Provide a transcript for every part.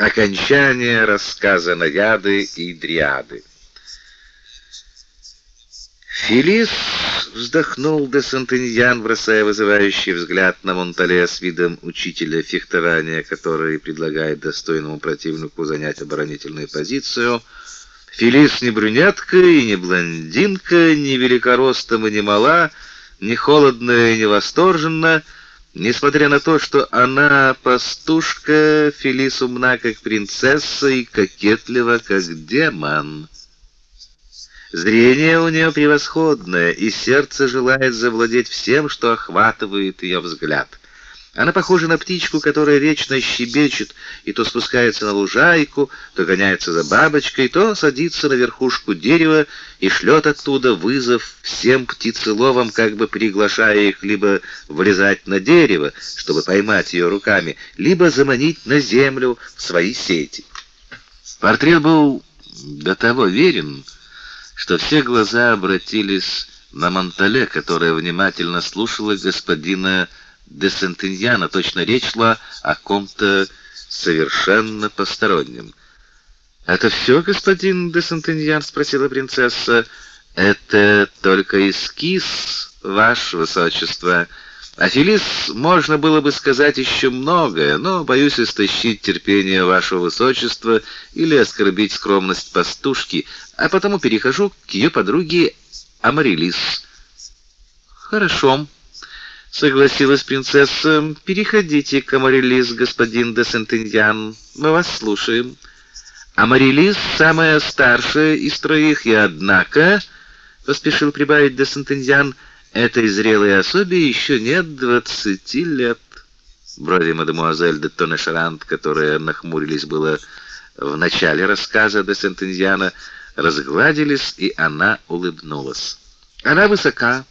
Окончание рассказа Наяды и Дриады. Филис вздохнул де Сантеньян, бросая вызывающий взгляд на Монтале с видом учителя фехтования, который предлагает достойному противнику занять оборонительную позицию. Филис не брюнетка и не блондинка, не великоростом и не мала, не холодная и не восторженна, Несмотря на то, что она пастушка, Фелис умна как принцесса и кокетлива как демон. Зрение у нее превосходное, и сердце желает завладеть всем, что охватывает ее взгляд. Она похожа на птичку, которая вечно щебечет и то спускается на лужайку, то гоняется за бабочкой, то садится на верхушку дерева и шлет оттуда вызов всем птицеловам, как бы приглашая их либо влезать на дерево, чтобы поймать ее руками, либо заманить на землю в свои сети. Портрет был до того верен, что все глаза обратились на Монтале, которая внимательно слушала господина де Сентеньяна, точно речь шла о ком-то совершенно постороннем. «Это все, господин де Сентеньян?» — спросила принцесса. «Это только эскиз, ваше высочество. А Фелис можно было бы сказать еще многое, но боюсь истощить терпение вашего высочества или оскорбить скромность пастушки, а потому перехожу к ее подруге Амарилис». «Хорошо», согласилась принцесса. Переходите к Амарилис, господин де Сентеньян. Мы вас слушаем. Амарилис самая старшая из троих, и однако, поспешил прибавить де Сентеньян, этой зрелой особе еще нет двадцати лет. Брови мадемуазель де Тонешарант, которые нахмурились было в начале рассказа де Сентеньяна, разгладились, и она улыбнулась. Она высока,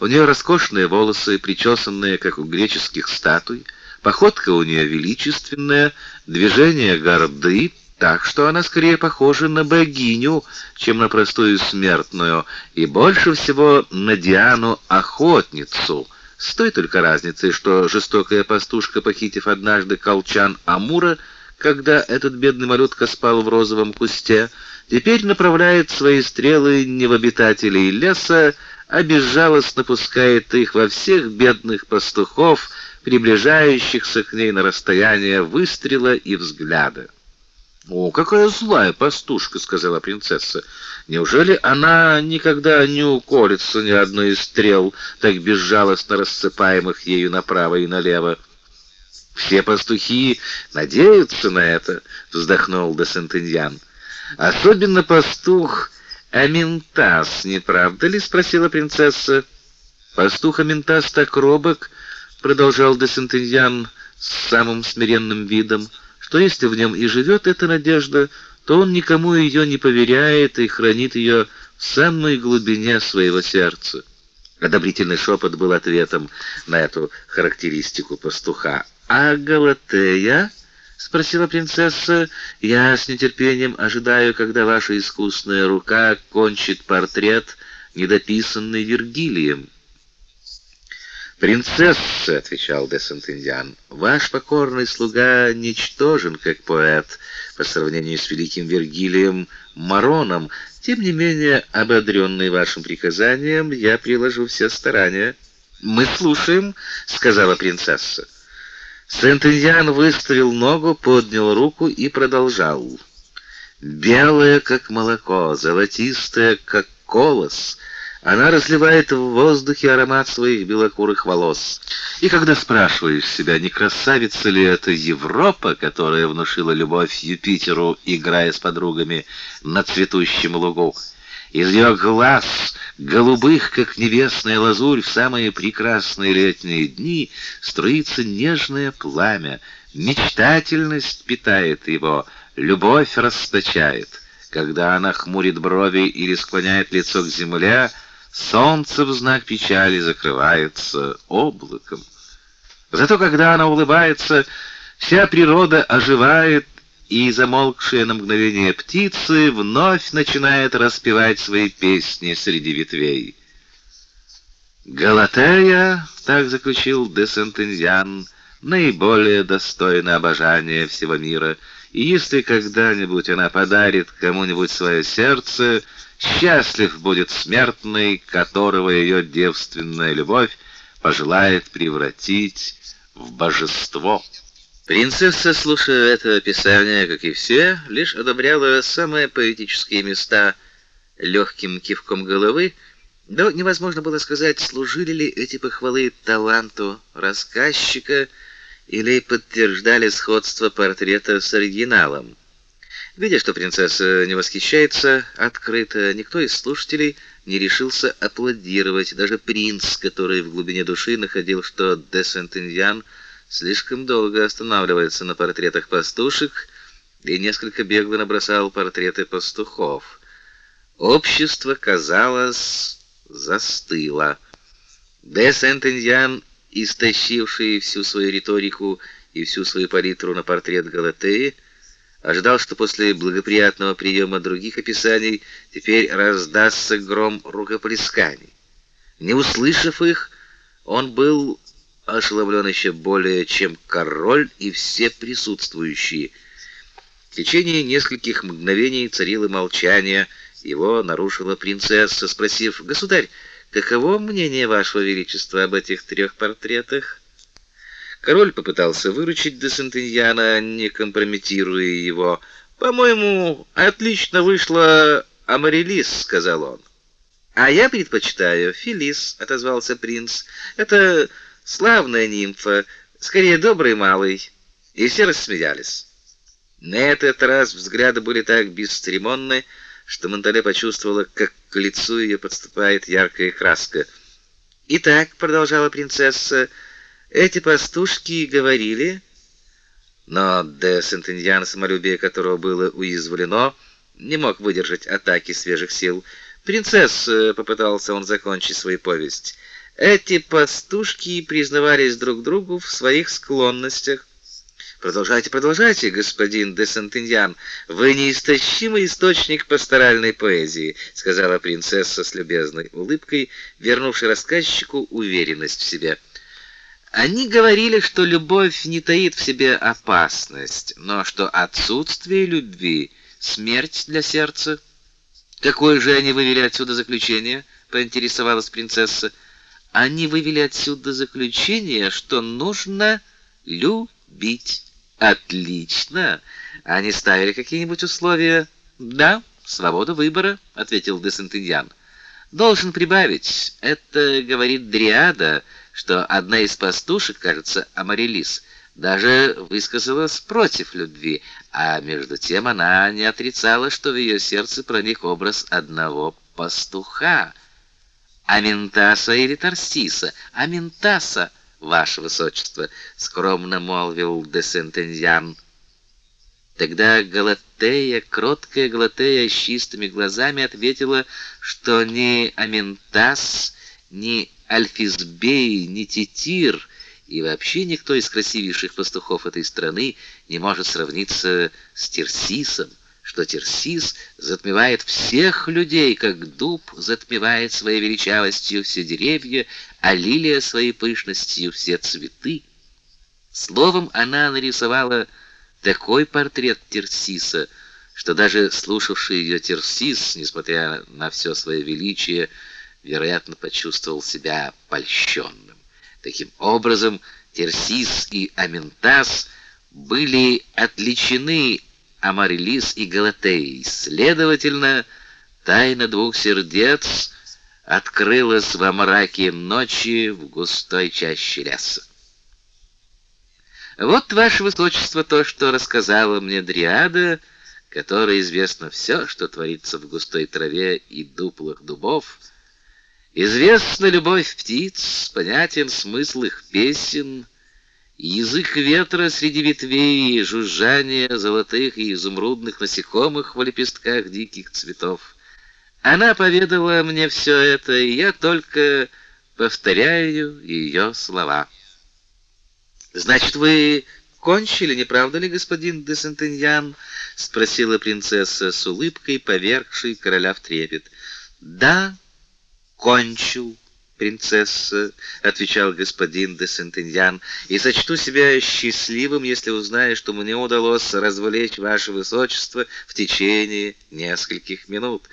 у нее роскошные волосы, причесанные, как у греческих статуй, походка у нее величественная, движения горды, так что она скорее похожа на богиню, чем на простую смертную, и больше всего на Диану-охотницу, с той только разницей, что жестокая пастушка, похитив однажды колчан Амура, когда этот бедный малютка спал в розовом кусте, теперь направляет свои стрелы не в обитателей леса, а безжалостно пускает их во всех бедных пастухов, приближающихся к ней на расстояние выстрела и взгляда. «О, какая злая пастушка!» — сказала принцесса. «Неужели она никогда не уколется ни одной из стрел, так безжалостно рассыпаемых ею направо и налево?» «Все пастухи надеются на это», — вздохнул де Сентеньян. «Особенно пастух «Аминтас, не правда ли?» — спросила принцесса. «Пастух Аминтас так робок», — продолжал де Сентеньян с самым смиренным видом, «что если в нем и живет эта надежда, то он никому ее не поверяет и хранит ее в самой глубине своего сердца». Одобрительный шепот был ответом на эту характеристику пастуха. «А Галатея?» Спросила принцесса. Я с нетерпением ожидаю, когда ваша искусная рука кончит портрет, недописанный Вергилием. «Принцесса», — отвечал де Сантеньян, — «ваш покорный слуга ничтожен, как поэт, по сравнению с великим Вергилием Мароном. Тем не менее, ободренный вашим приказанием, я приложу все старания». «Мы слушаем», — сказала принцесса. Сент-Индиан выставил ногу, поднял руку и продолжал. Белая, как молоко, золотистая, как колос, она разливает в воздухе аромат своих белокурых волос. И когда спрашиваешь себя, не красавица ли это Европа, которая внушила любовь Юпитеру, играя с подругами на цветущем лугу, из ее глаз, голубых, как небесная лазурь, в самые прекрасные летние дни струится нежное пламя, мечтательность питает его, любовь расточает. Когда она хмурит брови или склоняет лицо к земле, солнце в знак печали закрывается облаком. Зато когда она улыбается, вся природа оживает и замолкшие на мгновение птицы вновь начинают распевать свои песни среди ветвей. Галатея, так заключил де Сентензиан, наиболее достойна обожания всего мира, И если когда-нибудь она подарит кому-нибудь свое сердце, счастлив будет смертный, которого ее девственная любовь пожелает превратить в божество. Принцесса, слушая это описание, как и все, лишь одобряла самые поэтические места легким кивком головы, но невозможно было сказать, служили ли эти похвалы таланту рассказчика или подтверждали сходство портрета с оригиналом. Видя, что принцесса не восхищается открыто, никто из слушателей не решился аплодировать, даже принц, который в глубине души находил, что де Сентеньян слишком долго останавливается на портретах пастушек и несколько бегло набросал портреты пастухов. Общество, казалось, застыло. Де Сентеньян, истощивший всю свою риторику и всю свою палитру на портрет Галатеи, ожидал, что после благоприятного приема других описаний теперь раздастся гром рукоплесканий. Не услышав их, он был ошеломлен еще более, чем король и все присутствующие. В течение нескольких мгновений царило молчание, его нарушила принцесса, спросив: "Государь, каково мнение вашего величества об этих трех портретах?" Король попытался выручить де Сентеньяна, не компрометируя его. "По-моему, отлично вышла Амарилис", сказал он. "А я предпочитаю Филис", отозвался принц. "Это славная нимфа, скорее добрый малый". И все рассмеялись. На этот раз взгляды были так бесцеремонны, что Монтале почувствовала, как к лицу ее подступает яркая краска. "Итак", продолжала принцесса, эти пастушки говорили, но де Сентеньян, самолюбие которого было уязвлено, не мог выдержать атаки свежих сил. Принцесса, попытался он закончить свою повесть. Эти пастушки признавались друг другу в своих склонностях. Продолжайте, продолжайте, господин де Сентеньян. Вы неистощимый источник пасторальной поэзии, сказала принцесса с любезной улыбкой, вернувшей рассказчику уверенность в себе. Они говорили, что любовь не таит в себе опасность, но что отсутствие любви смерть для сердца. Какое же они вывели отсюда заключение? поинтересовалась принцесса. Они вывели отсюда заключение, что нужно любить. Отлично. Они ставили какие-нибудь условия? Да, свобода выбора, ответил де Сентеньян. Должен прибавить, это говорит Дриада, что одна из пастушек, кажется, Амарилис, даже высказалась против любви, а между тем она не отрицала, что в ее сердце проник образ одного пастуха. Аментаса или Тарсиса? Аментаса ваше высочество, скромно молвил де Сентеньян. Тогда Галатея, кроткая Галатея с чистыми глазами ответила, что ни Аментас, ни Альфисбей, ни Титир и вообще никто из красивейших пастухов этой страны не может сравниться с Терсисом, что Терсис затмевает всех людей, как дуб затмевает своей величавостью все деревья, а лилия своей пышностью все цветы. Словом, она нарисовала такой портрет Терсиса, что даже слушавший ее Терсис, несмотря на все свое величие, вероятно, почувствовал себя польщенным. Таким образом, Терсис и Аментас были отличены Амарилис и Галатеей. Следовательно, тайна двух сердец открылась во мраке ночи в густой чаще леса. Вот, ваше высочество, то, что рассказала мне Дриада, которой известно все, что творится в густой траве и дуплах дубов. Известна любовь птиц, понятен смысл их песен, язык ветра среди ветвей и жужжание золотых и изумрудных насекомых в лепестках диких цветов. Она поведала мне все это, и я только повторяю ее слова. Значит, вы кончили, не правда ли, господин де Сентеньян? спросила принцесса с улыбкой, повергшей короля в трепет. Да, кончил, принцесса, отвечал господин де Сентеньян, и сочту себя счастливым, если узнаю, что мне удалось развлечь ваше высочество в течение нескольких минут.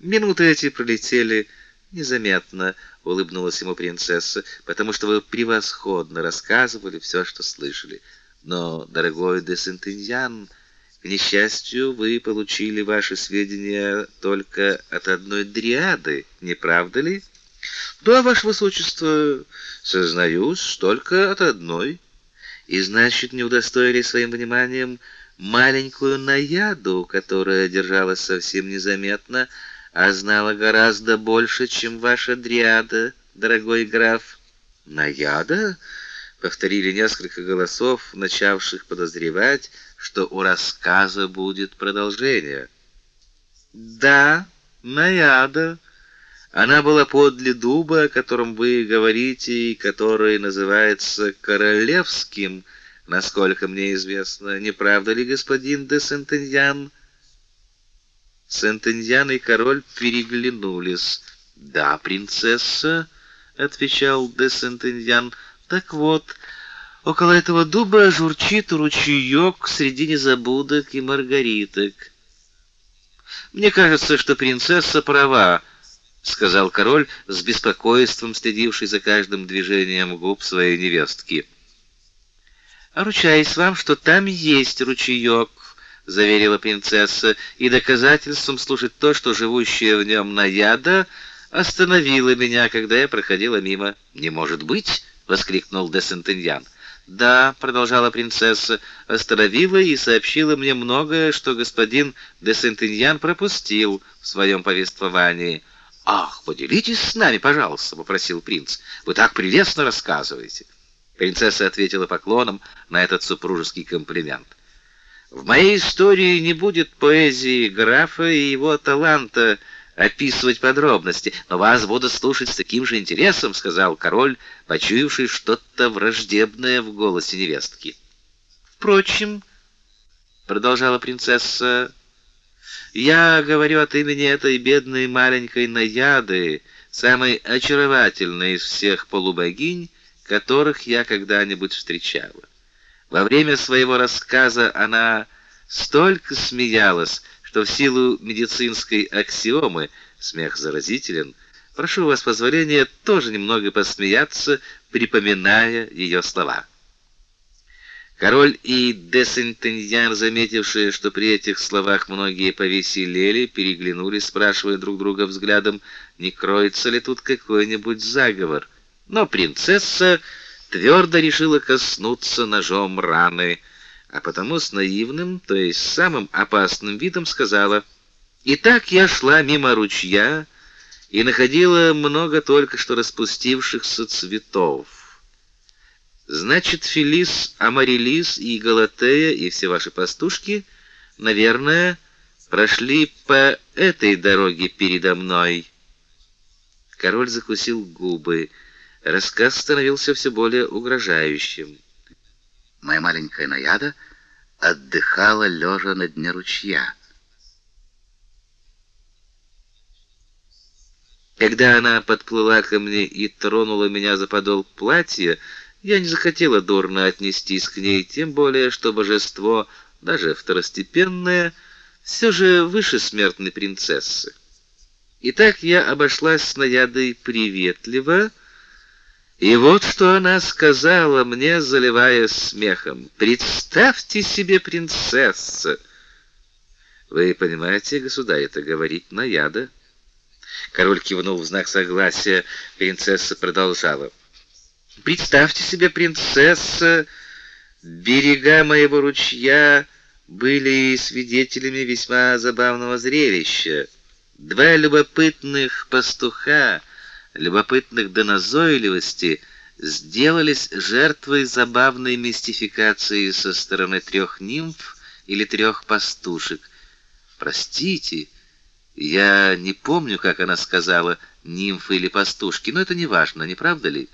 Минуты эти пролетели незаметно, улыбнулась ему принцесса, потому что вы превосходно рассказывали все, что слышали. Но, дорогой де Сентеньян, к несчастью, вы получили ваши сведения только от одной дриады, не правда ли? Да, ваше высочество, сознаюсь, только от одной. И значит, не удостоили своим вниманием маленькую наяду, которая держалась совсем незаметно, а знала гораздо больше, чем ваша дриада, дорогой граф. Наяда? повторили несколько голосов, начавших подозревать, что у рассказа будет продолжение. Да, Наяда. Она была подле дуба, о котором вы говорите, и который называется королевским, насколько мне известно. Не правда ли, господин де Сентеньян? Сентеньян и король переглянулись. "Да, принцесса", отвечал де Сентеньян. Так вот, около этого дуба журчит ручеек среди незабудок и маргариток. Мне кажется, что принцесса права, сказал король с беспокойством следивший за каждым движением губ своей невестки. Ручаюсь вам, что там есть ручеек, заверила принцесса, и доказательством служит то, что живущая в нем наяда остановила меня, когда я проходила мимо. Не может быть, воскликнул де Сентеньян. Да, продолжала принцесса, остановила и сообщила мне многое, что господин де Сентеньян пропустил в своем повествовании. Ах, поделитесь с нами, пожалуйста, попросил принц. Вы так прелестно рассказываете. Принцесса ответила поклоном на этот супружеский комплимент. В моей истории не будет поэзии графа и его таланта описывать подробности, но вас буду слушать с таким же интересом, сказал король, почуявший что-то враждебное в голосе невестки. Впрочем, продолжала принцесса, я говорю от имени этой бедной маленькой наяды, самой очаровательной из всех полубогинь, которых я когда-нибудь встречала. Во время своего рассказа она столько смеялась, что в силу медицинской аксиомы смех заразителен, прошу вас позволения тоже немного посмеяться, припоминая ее слова. Король и де Сентеньян, заметившие, что при этих словах многие повеселели, переглянулись, спрашивая друг друга взглядом, не кроется ли тут какой-нибудь заговор. Но принцесса твердо решила коснуться ножом раны а потому с наивным, то есть самым опасным видом сказала: "Итак, я шла мимо ручья и находила много только что распустившихся цветов. Значит, Фелис, Амарилис и Галатея и все ваши пастушки, наверное, прошли по этой дороге передо мной". Король закусил губы. Рассказ становился все более угрожающим. Моя маленькая Наяда отдыхала лежа на дне ручья. Когда она подплыла ко мне и тронула меня за подол платья, я не захотела дурно отнестись к ней, тем более что божество, даже второстепенное, все же выше смертной принцессы. Итак, я обошлась с Наядой приветливо, и вот что она сказала мне, заливая смехом. Представьте себе, принцесса. Вы понимаете, государь, это говорит Наяда. Король кивнул в знак согласия, принцесса продолжала: Представьте себе, принцесса, берега моего ручья были свидетелями весьма забавного зрелища. Два любопытных пастуха любопытных до назойливости, сделались жертвой забавной мистификации со стороны трех нимф или трех пастушек. Простите, я не помню, как она сказала, нимфы или пастушки, но это не важно, не правда ли?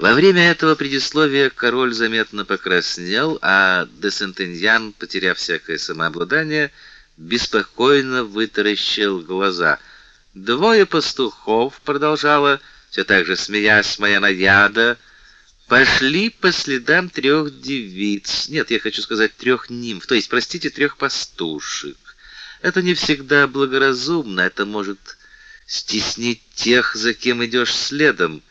Во время этого предисловия король заметно покраснел, а де Сентеньян, потеряв всякое самообладание, беспокойно вытаращил глаза. Двое пастухов, продолжала все так же смеясь моя наяда, пошли по следам трех девиц. Нет, я хочу сказать трех нимф, то есть, простите, трех пастушек. Это не всегда благоразумно, это может стеснить тех, за кем идешь следом.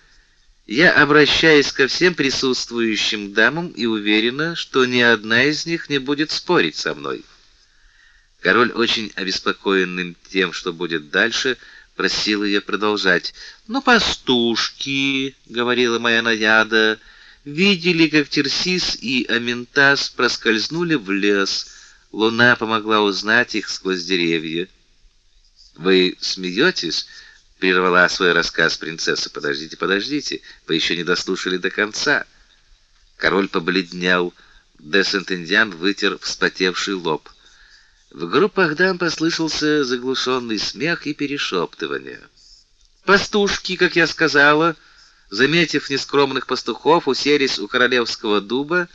Я обращаюсь ко всем присутствующим дамам и уверена, что ни одна из них не будет спорить со мной. Король, очень обеспокоенный тем, что будет дальше, просил ее продолжать. "Но пастушки", говорила моя наяда, видели, как Терсис и Аментас проскользнули в лес. Луна помогла узнать их сквозь деревья. Вы смеетесь? Прервала свой рассказ принцесса. Подождите, подождите, вы еще не дослушали до конца. Король побледнел, де вытер вспотевший лоб. В группах дам послышался заглушенный смех и перешептывание. Пастушки, как я сказала, заметив нескромных пастухов, уселись у королевского дуба,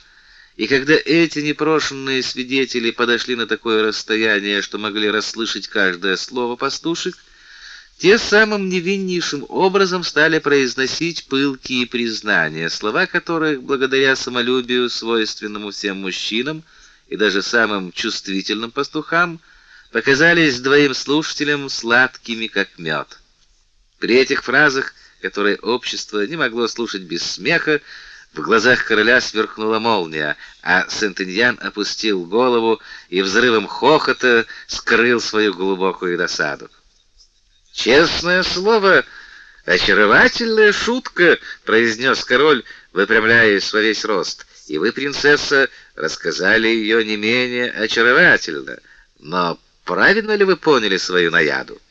и когда эти непрошенные свидетели подошли на такое расстояние, что могли расслышать каждое слово пастушек, те самым невиннейшим образом стали произносить пылкие признания, слова которых, благодаря самолюбию, свойственному всем мужчинам и даже самым чувствительным пастухам, показались двоим слушателям сладкими, как мед. При этих фразах, которые общество не могло слушать без смеха, в глазах короля сверкнула молния, а Сентеньян опустил голову и взрывом хохота скрыл свою глубокую досаду. Честное слово, очаровательная шутка, произнес король, выпрямляясь во весь рост. И вы, принцесса, рассказали ее не менее очаровательно. Но правильно ли вы поняли свою наяду?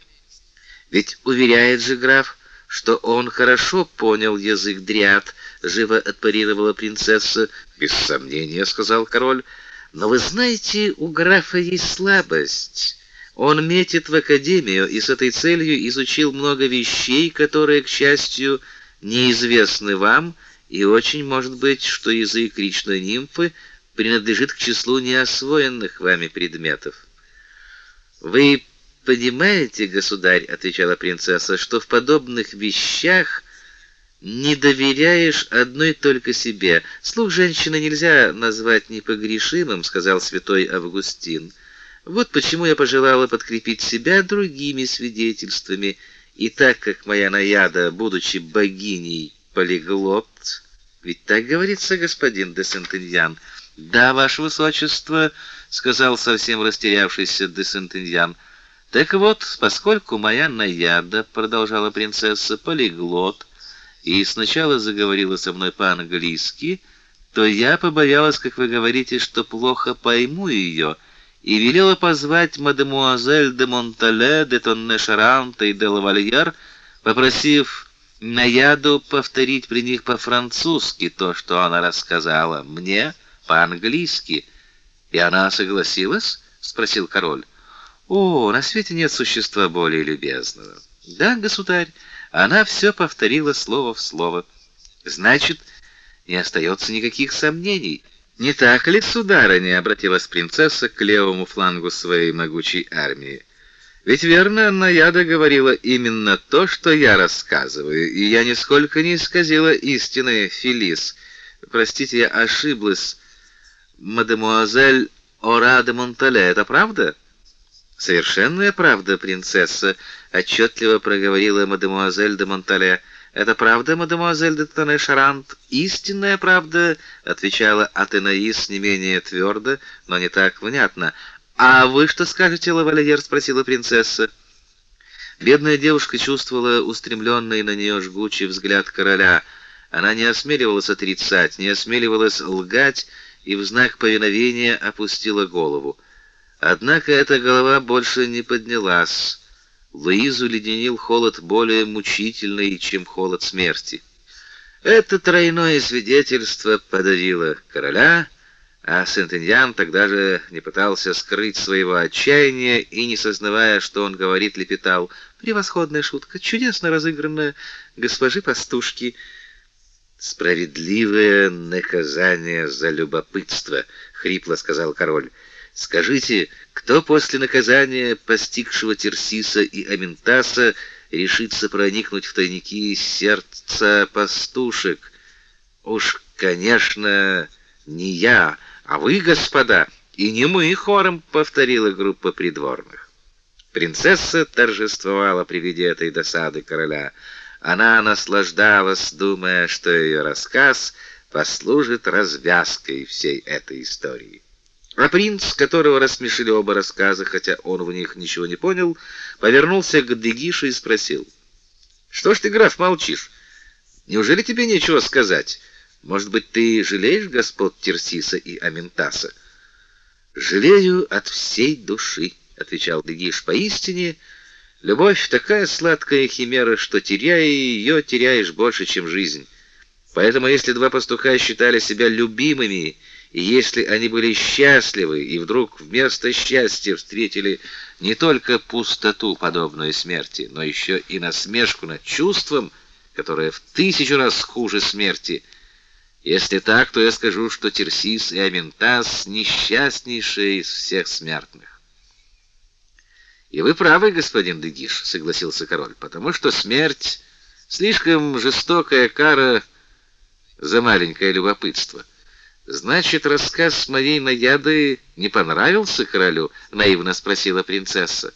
Ведь уверяет же граф, что он хорошо понял язык дряд, живо отпарировала принцесса. Без сомнения, сказал король. Но вы знаете, у графа есть слабость. Он метит в академию и с этой целью изучил много вещей, которые, к счастью, неизвестны вам, и очень может быть, что язык речной нимфы принадлежит к числу неосвоенных вами предметов. Вы понимаете, государь, отвечала принцесса, что в подобных вещах не доверяешь одной только себе. Слух женщины нельзя назвать непогрешимым, сказал святой Августин. Вот почему я пожелала подкрепить себя другими свидетельствами, и так как моя наяда, будучи богиней, полиглот, ведь так говорится, господин де Сентеньян. Да, ваше высочество, сказал совсем растерявшийся де Сентеньян. Так вот, поскольку моя наяда, продолжала принцесса, полиглот, и сначала заговорила со мной по-английски, то я побоялась, как вы говорите, что плохо пойму ее и велела позвать мадемуазель де Монтале, де Тонне-Шаранте и де Лавальер, попросив Наяду повторить при них по-французски то, что она рассказала мне по-английски. И она согласилась? спросил король. О, на свете нет существа более любезного. Да, государь, она все повторила слово в слово. Значит, не остается никаких сомнений. Не так ли, сударыня, обратилась принцесса к левому флангу своей могучей армии? Ведь верно, Наяда говорила именно то, что я рассказываю, и я нисколько не исказила истины, Филис. Простите, я ошиблась. Мадемуазель Ора де Монтале, это правда? Совершенная правда, принцесса, отчетливо проговорила мадемуазель де Монтале. Это правда, мадемуазель де Тане-Шарант? Истинная правда, отвечала Атенаис не менее твердо, но не так внятно. А вы что скажете, лавальер, спросила принцесса. Бедная девушка чувствовала устремленный на нее жгучий взгляд короля. Она не осмеливалась отрицать, не осмеливалась лгать и в знак повиновения опустила голову. Однако эта голова больше не поднялась. Луизу леденил холод более мучительный, чем холод смерти. Это тройное свидетельство подавило короля, а Сентеньян тогда же не пытался скрыть своего отчаяния и, не сознавая, что он говорит, лепетал: "Превосходная шутка, чудесно разыгранная госпожи пастушки, справедливое наказание за любопытство", хрипло сказал король. Скажите, кто после наказания постигшего Терсиса и Аментаса решится проникнуть в тайники сердца пастушек? Уж, конечно, не я, а вы, господа, и не мы хором повторила группа придворных. Принцесса торжествовала при виде этой досады короля. Она наслаждалась, думая, что ее рассказ послужит развязкой всей этой истории. А принц, которого рассмешили оба рассказа, хотя он в них ничего не понял, повернулся к Дегише и спросил: "Что ж ты, граф, молчишь? Неужели тебе нечего сказать? Может быть, ты жалеешь господ Терсиса и Аментаса?" "Жалею от всей души", отвечал Дегиш. "Поистине, любовь такая сладкая химера, что теряя ее, теряешь больше, чем жизнь. Поэтому, если два пастуха считали себя любимыми и если они были счастливы и вдруг вместо счастья встретили не только пустоту, подобную смерти, но еще и насмешку над чувством, которое в тысячу раз хуже смерти, если так, то я скажу, что Терсис и Аментас несчастнейшие из всех смертных. И вы правы, господин Дегиш, согласился король, потому что смерть слишком жестокая кара за маленькое любопытство. Значит, рассказ моей наяды не понравился королю, наивно спросила принцесса.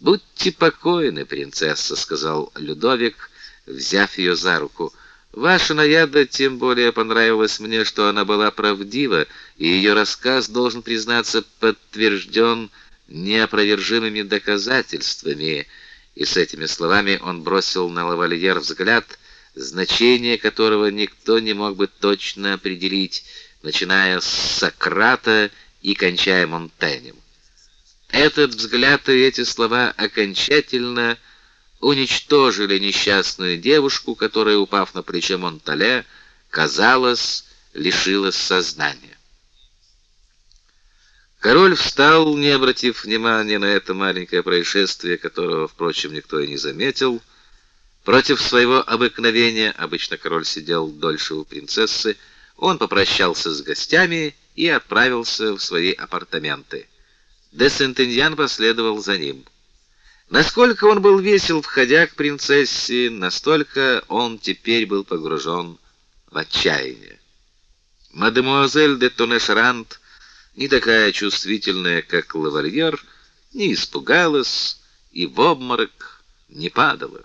Будьте покойны, принцесса, сказал Людовик, взяв ее за руку. Ваша наяда тем более понравилась мне, что она была правдива, и ее рассказ должен признаться подтвержден неопровержимыми доказательствами. И с этими словами он бросил на лавальер взгляд, значение которого никто не мог бы точно определить начиная с Сократа и кончая Монтенем. Этот взгляд и эти слова окончательно уничтожили несчастную девушку, которая, упав на плечо Монтале, казалось, лишилась сознания. Король встал, не обратив внимания на это маленькое происшествие, которого, впрочем, никто и не заметил. Против своего обыкновения обычно король сидел дольше у принцессы, он попрощался с гостями и отправился в свои апартаменты. Де Сентеньян последовал за ним. Насколько он был весел, входя к принцессе, настолько он теперь был погружен в отчаяние. Мадемуазель де Тонешрант, не такая чувствительная, как лавальер, не испугалась и в обморок не падала.